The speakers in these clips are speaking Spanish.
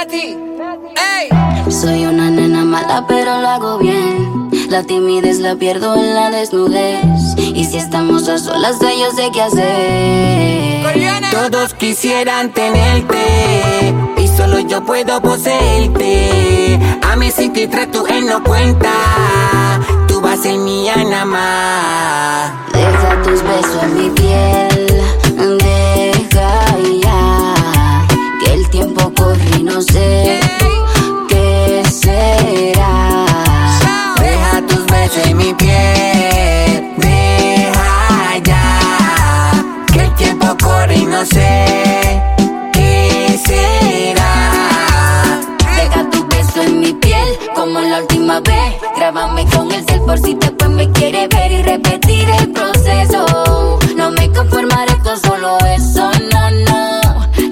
Nati, ey. Soy una nena mala, pero lo hago bien. La timidez la pierdo en la desnudez. Y si estamos a solas, de yo sé qué hacer. Todos quisieran tenerte y solo yo puedo poseerte. A mi track tú él no cuenta. Tú vas a ser mía nada más. Deja tus besos en mi piel. No sé qué será. Deja tu beso en mi piel, como la última vez. Grábame con el cel por si después me quiere ver y repetir el proceso. No me conformaré con solo eso, no, no.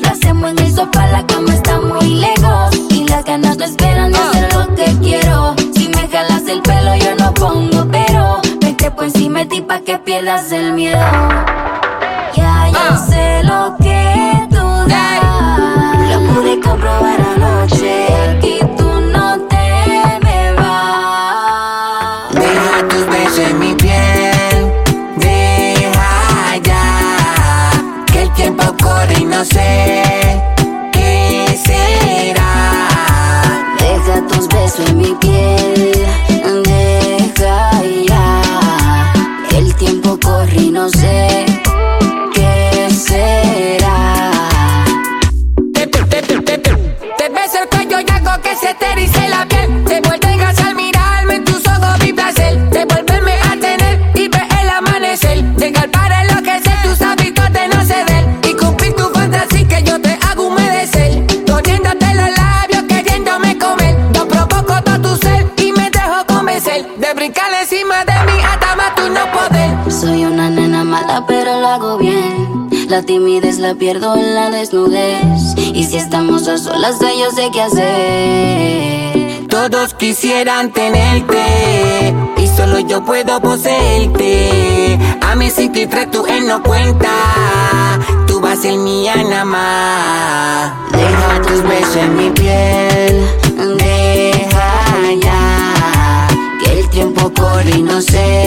Lo hacemos en el sofá, la cama está muy lejos. Y las ganas no esperan de hacer lo que quiero. Si me jalas el pelo, yo no pongo pero. Me trepo encima de ti pa' que pierdas el miedo. Ya yo Ah. sé lo que tú das. Lo pude comprobar anoche. Aquí tú no te me vas. Deja tus besos en mi piel. Deja ya. Que el tiempo corre y no sé qué será. Deja tus besos en mi piel. Deja ya. El tiempo corre y no sé qué será. La timidez la pierdo en la desnudez. Y si estamos a solas, yo sé qué hacer. Todos quisieran tenerte y solo yo puedo poseerte. A mi track tú él no cuenta. Tú vas mía nada más. Deja tus besos en mi piel. Deja ya. Que el tiempo corre no sé